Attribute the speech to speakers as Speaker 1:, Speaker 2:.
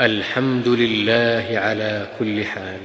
Speaker 1: الحمد لله على كل حال.